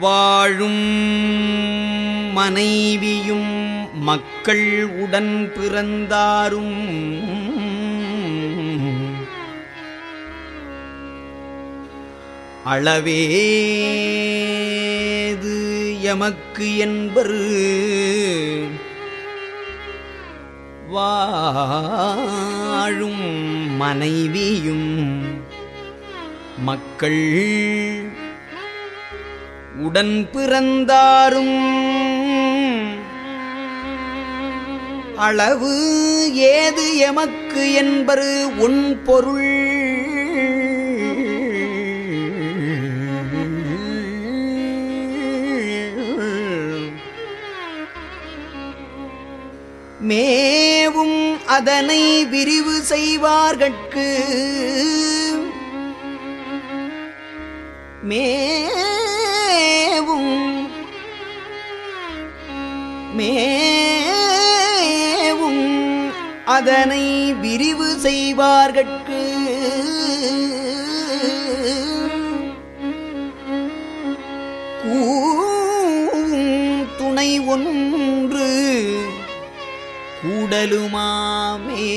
வாழும் மனைவியும் மக்கள் உடன் பிறந்தாரும். அளவேது எமக்கு என்பர். வாழும் மனைவியும் மக்கள் உடன் பிறந்தாரும். அளவு ஏது எமக்கு என்பது உன் பொருள். மேவும் அதனை விரிவு செய்வார்கட்கு. மே மேவும் அதனை விரிவு செய்வார்கட்கு. துணை ஒன்று கூடலுமாமே